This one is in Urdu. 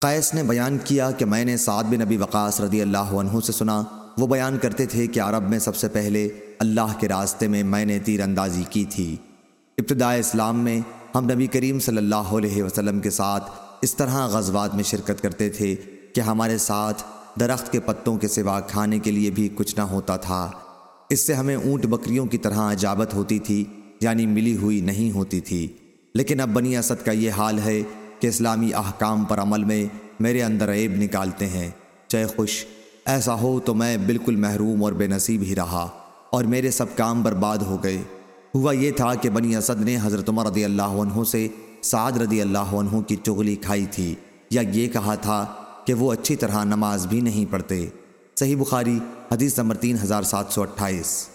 قیس نے بیان کیا کہ میں نے سعد بن نبی وقاص رضی اللہ عنہ سے سنا۔ وہ بیان کرتے تھے کہ عرب میں سب سے پہلے اللہ کے راستے میں میں نے تیر اندازی کی تھی۔ ابتداء اسلام میں ہم نبی کریم صلی اللہ علیہ وسلم کے ساتھ اس طرح غزوات میں شرکت کرتے تھے کہ ہمارے ساتھ درخت کے پتوں کے سوا کھانے کے لیے بھی کچھ نہ ہوتا تھا۔ اس سے ہمیں اونٹ بکریوں کی طرح عجابت ہوتی تھی یعنی ملی ہوئی نہیں ہوتی تھی۔ لیکن اب بنی اسد کا یہ حال ہے کہ اسلامی احکام پر عمل میں میرے اندر عیب نکالتے ہیں۔ چے خوش، ایسا ہو تو میں بالکل محروم اور بے نصیب ہی رہا اور میرے سب کام برباد ہو گئے۔ ہوا یہ تھا کہ بنی اسد نے حضرت عمر رضی اللہ عنہ سے سعد رضی اللہ عنہ کی چغلی کھائی تھی یا یہ کہا تھا کہ وہ اچھی طرح نماز بھی نہیں پڑھتے۔ صحیح بخاری، حدیث نمبر تین ہزار سات سو اٹھائیس۔